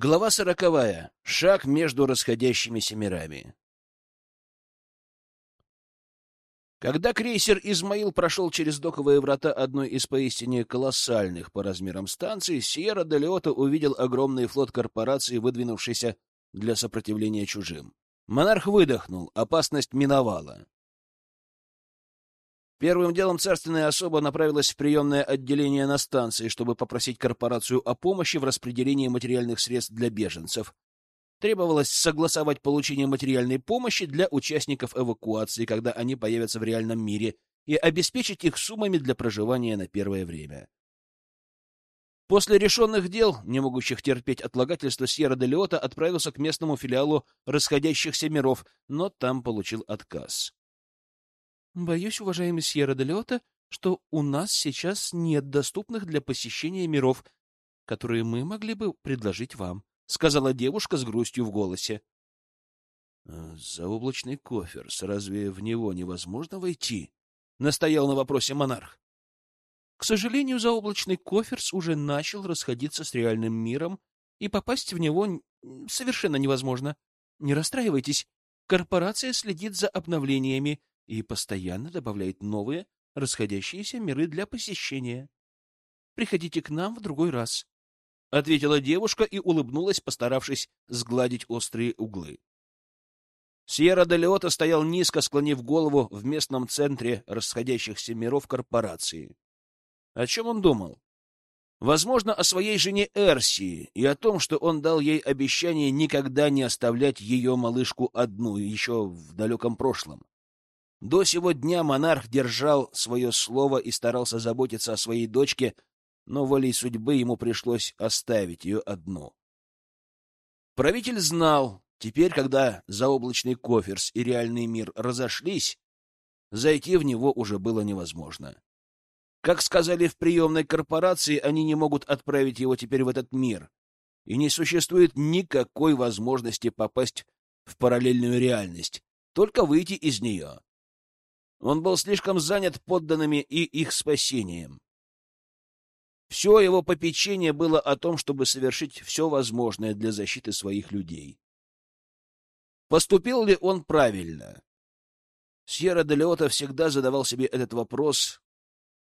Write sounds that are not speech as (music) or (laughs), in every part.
Глава сороковая. Шаг между расходящимися мирами. Когда крейсер «Измаил» прошел через доковые врата одной из поистине колоссальных по размерам станций, Сьерра де увидел огромный флот корпорации, выдвинувшийся для сопротивления чужим. Монарх выдохнул, опасность миновала. Первым делом царственная особа направилась в приемное отделение на станции, чтобы попросить корпорацию о помощи в распределении материальных средств для беженцев. Требовалось согласовать получение материальной помощи для участников эвакуации, когда они появятся в реальном мире, и обеспечить их суммами для проживания на первое время. После решенных дел, не могущих терпеть отлагательства, Сьерра де Леота отправился к местному филиалу расходящихся миров, но там получил отказ. Боюсь, уважаемый Сьерра де Леота, что у нас сейчас нет доступных для посещения миров, которые мы могли бы предложить вам, — сказала девушка с грустью в голосе. «Э, — Заоблачный коферс, разве в него невозможно войти? — настоял на вопросе монарх. К сожалению, заоблачный коферс уже начал расходиться с реальным миром, и попасть в него совершенно невозможно. Не расстраивайтесь, корпорация следит за обновлениями, и постоянно добавляет новые, расходящиеся миры для посещения. Приходите к нам в другой раз, — ответила девушка и улыбнулась, постаравшись сгладить острые углы. Сьерра де Леота стоял низко, склонив голову в местном центре расходящихся миров корпорации. О чем он думал? Возможно, о своей жене Эрсии и о том, что он дал ей обещание никогда не оставлять ее малышку одну еще в далеком прошлом. До сего дня монарх держал свое слово и старался заботиться о своей дочке, но волей судьбы ему пришлось оставить ее одну. Правитель знал, теперь, когда заоблачный коферс и реальный мир разошлись, зайти в него уже было невозможно. Как сказали в приемной корпорации, они не могут отправить его теперь в этот мир, и не существует никакой возможности попасть в параллельную реальность, только выйти из нее. Он был слишком занят подданными и их спасением. Все его попечение было о том, чтобы совершить все возможное для защиты своих людей. Поступил ли он правильно? Сьерра де всегда задавал себе этот вопрос,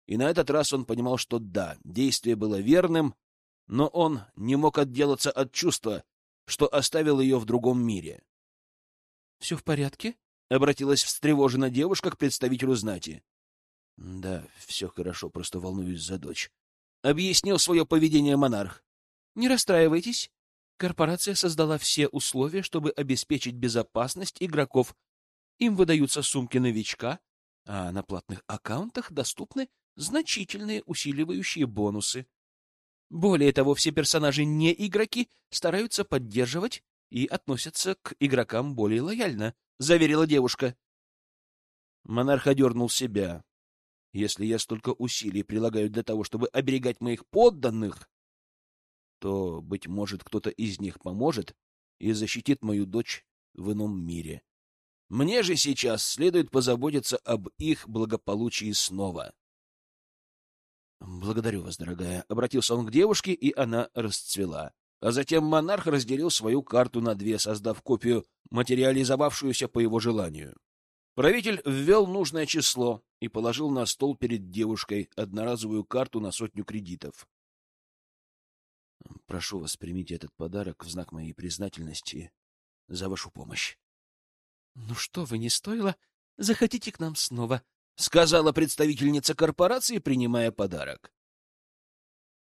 и на этот раз он понимал, что да, действие было верным, но он не мог отделаться от чувства, что оставил ее в другом мире. — Все в порядке? — обратилась встревожена девушка к представителю знати. — Да, все хорошо, просто волнуюсь за дочь. Объяснил свое поведение монарх. — Не расстраивайтесь. Корпорация создала все условия, чтобы обеспечить безопасность игроков. Им выдаются сумки новичка, а на платных аккаунтах доступны значительные усиливающие бонусы. Более того, все персонажи не игроки стараются поддерживать и относятся к игрокам более лояльно. — заверила девушка. Монарх одернул себя. Если я столько усилий прилагаю для того, чтобы оберегать моих подданных, то, быть может, кто-то из них поможет и защитит мою дочь в ином мире. Мне же сейчас следует позаботиться об их благополучии снова. «Благодарю вас, дорогая», — обратился он к девушке, и она расцвела. А затем монарх разделил свою карту на две, создав копию, материализовавшуюся по его желанию. Правитель ввел нужное число и положил на стол перед девушкой одноразовую карту на сотню кредитов. Прошу вас, примите этот подарок в знак моей признательности за вашу помощь. — Ну что вы, не стоило? Заходите к нам снова, — сказала представительница корпорации, принимая подарок.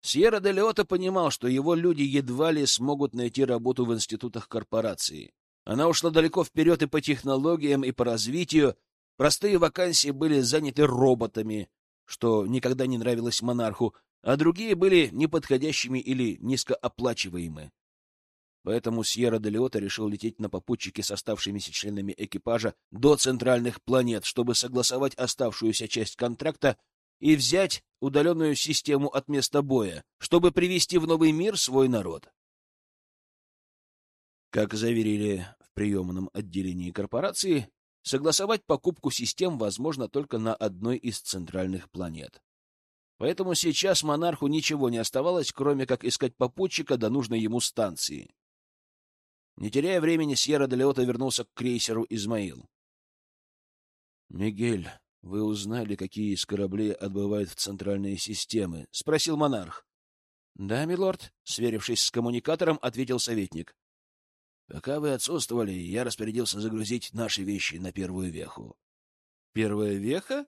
Сьерра де Леота понимал, что его люди едва ли смогут найти работу в институтах корпорации. Она ушла далеко вперед и по технологиям, и по развитию. Простые вакансии были заняты роботами, что никогда не нравилось монарху, а другие были неподходящими или низкооплачиваемы. Поэтому Сьерра де Леота решил лететь на попутчике с оставшимися членами экипажа до центральных планет, чтобы согласовать оставшуюся часть контракта и взять удаленную систему от места боя, чтобы привести в новый мир свой народ. Как заверили в приемном отделении корпорации, согласовать покупку систем возможно только на одной из центральных планет. Поэтому сейчас монарху ничего не оставалось, кроме как искать попутчика до нужной ему станции. Не теряя времени, Сьерра де Леота вернулся к крейсеру «Измаил». — Мигель, вы узнали, какие из кораблей отбывают в центральные системы? — спросил монарх. — Да, милорд, — сверившись с коммуникатором, ответил советник. — Пока вы отсутствовали, я распорядился загрузить наши вещи на первую веху. — Первая веха?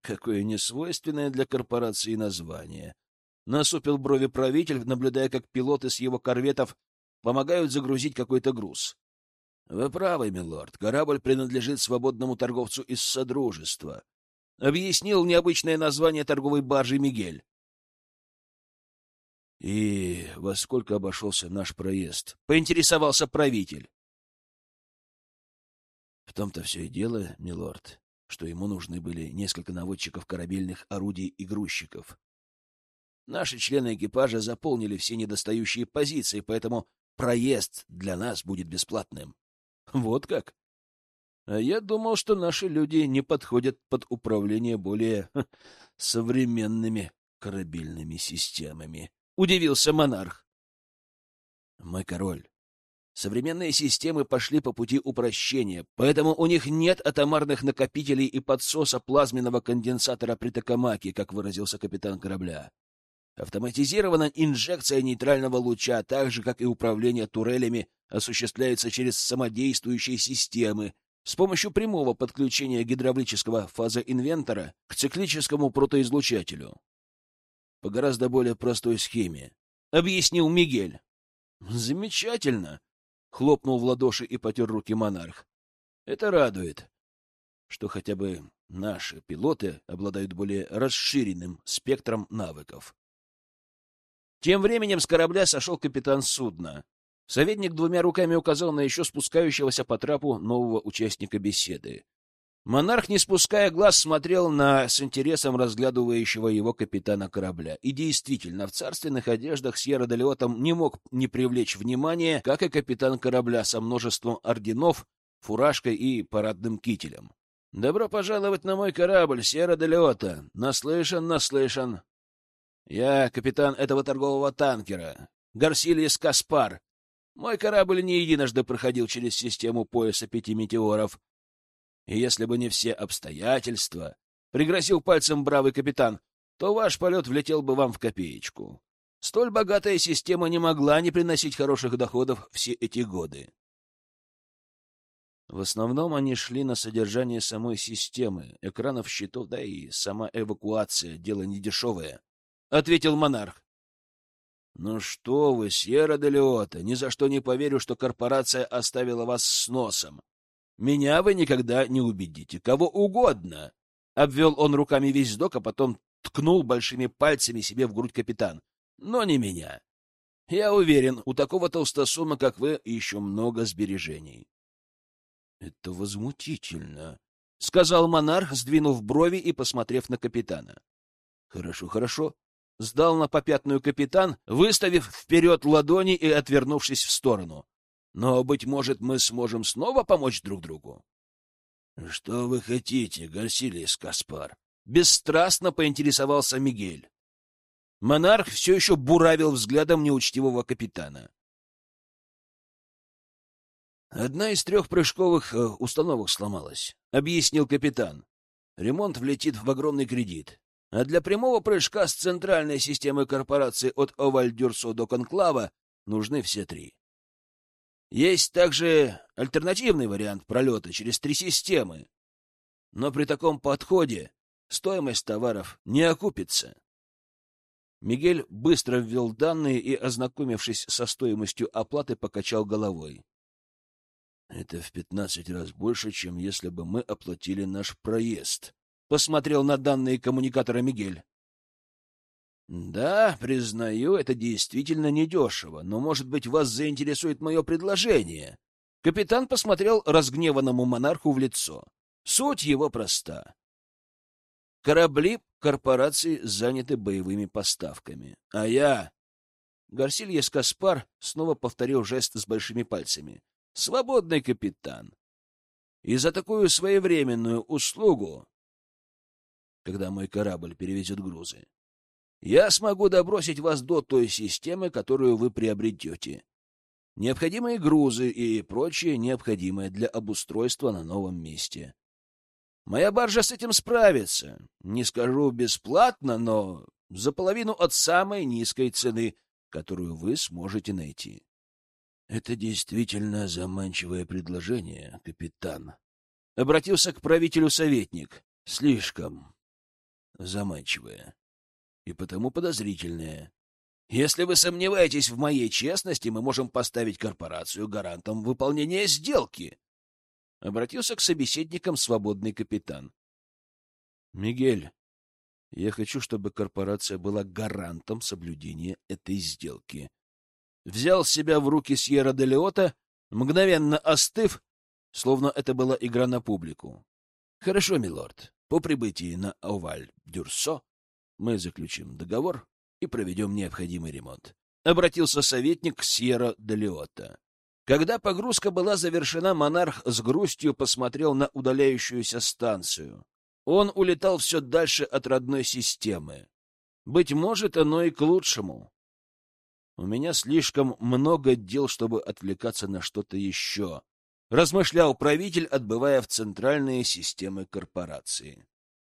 Какое несвойственное для корпорации название. Насупил брови правитель, наблюдая, как пилоты с его корветов помогают загрузить какой-то груз. Вы правы, милорд, корабль принадлежит свободному торговцу из Содружества. Объяснил необычное название торговой баржи Мигель. И во сколько обошелся наш проезд? Поинтересовался правитель. В том-то все и дело, милорд что ему нужны были несколько наводчиков корабельных орудий и грузчиков. Наши члены экипажа заполнили все недостающие позиции, поэтому проезд для нас будет бесплатным. (laughs) Вот как? А я думал, что наши люди не подходят под управление более ха, (laughs) современными корабельными системами. Удивился монарх. Мой король, Современные системы пошли по пути упрощения, поэтому у них нет атомарных накопителей и подсоса плазменного конденсатора при токамаке, как выразился капитан корабля. Автоматизированная инжекция нейтрального луча, так же, как и управление турелями, осуществляется через самодействующие системы с помощью прямого подключения гидравлического фазоинвентора к циклическому протоизлучателю. По гораздо более простой схеме. Объяснил Мигель. Замечательно. — хлопнул в ладоши и потер руки монарх. — Это радует, что хотя бы наши пилоты обладают более расширенным спектром навыков. Тем временем с корабля сошел капитан судна. Советник двумя руками указал на еще спускающегося по трапу нового участника беседы. Монарх, не спуская глаз, смотрел на с интересом разглядывающего его капитана корабля. И действительно, в царственных одеждах Сьерра де не мог не привлечь внимания, как и капитан корабля со множеством орденов, фуражкой и парадным кителем. «Добро пожаловать на мой корабль, Сьерра де Леота! Наслышан, наслышан! Я капитан этого торгового танкера, Гарсилиес Каспар. Мой корабль не единожды проходил через систему пояса пяти метеоров, и если бы не все обстоятельства, — пригрозил пальцем бравый капитан, — то ваш полет влетел бы вам в копеечку. Столь богатая система не могла не приносить хороших доходов все эти годы. В основном они шли на содержание самой системы, экранов счетов, да и сама эвакуация — дело недешевое, — ответил монарх. — Ну что вы, Сьерра де Леота, ни за что не поверю, что корпорация оставила вас с носом. Меня вы никогда не убедите. Кого угодно. Обвел он руками весь док, а потом ткнул большими пальцами себе в грудь капитан. Но не меня. Я уверен, у такого толстосума, как вы, еще много сбережений. — Это возмутительно, — сказал монарх, сдвинув брови и посмотрев на капитана. — Хорошо, хорошо. Сдал на попятную капитан, выставив вперед ладони и отвернувшись в сторону. Но, быть может, мы сможем снова помочь друг другу? — Что вы хотите, Гарсилис Каспар? — бесстрастно поинтересовался Мигель. Монарх все еще буравил взглядом неучтивого капитана. «Одна из трех прыжковых э, установок сломалась», — объяснил капитан. «Ремонт влетит в огромный кредит. А для прямого прыжка с центральной системы корпорации от Овальдюрсо до Конклава нужны все три. Есть также альтернативный вариант пролета через три системы. Но при таком подходе стоимость товаров не окупится. Мигель быстро ввел данные и, ознакомившись со стоимостью оплаты, покачал головой. Это в пятнадцать раз больше, чем если бы мы оплатили наш проезд. Посмотрел на данные коммуникатора Мигель. Да, признаю, это действительно недешево, но, может быть, вас заинтересует мое предложение. Капитан посмотрел разгневанному монарху в лицо. Суть его проста. Корабли корпорации заняты боевыми поставками, а я... Гарсильес Каспар снова повторил жест с большими пальцами. Свободный капитан. И за такую своевременную услугу когда мой корабль перевезет грузы. Я смогу добросить вас до той системы, которую вы приобретете. Необходимые грузы и прочее необходимое для обустройства на новом месте. Моя баржа с этим справится. Не скажу бесплатно, но за половину от самой низкой цены, которую вы сможете найти. Это действительно заманчивое предложение, капитан. Обратился к правителю советник. Слишком заманчивое и потому подозрительное. Если вы сомневаетесь в моей честности, мы можем поставить корпорацию гарантом выполнения сделки. Обратился к собеседникам свободный капитан. Мигель, я хочу, чтобы корпорация была гарантом соблюдения этой сделки. Взял себя в руки Сьерра де Леота, мгновенно остыв, словно это была игра на публику. Хорошо, милорд. По прибытии на Оваль-Дюрсо мы заключим договор и проведем необходимый ремонт. Обратился советник к Сьерра де Леота. Когда погрузка была завершена, монарх с грустью посмотрел на удаляющуюся станцию. Он улетал все дальше от родной системы. Быть может, оно и к лучшему. У меня слишком много дел, чтобы отвлекаться на что-то еще, размышлял правитель, отбывая в центральные системы корпорации.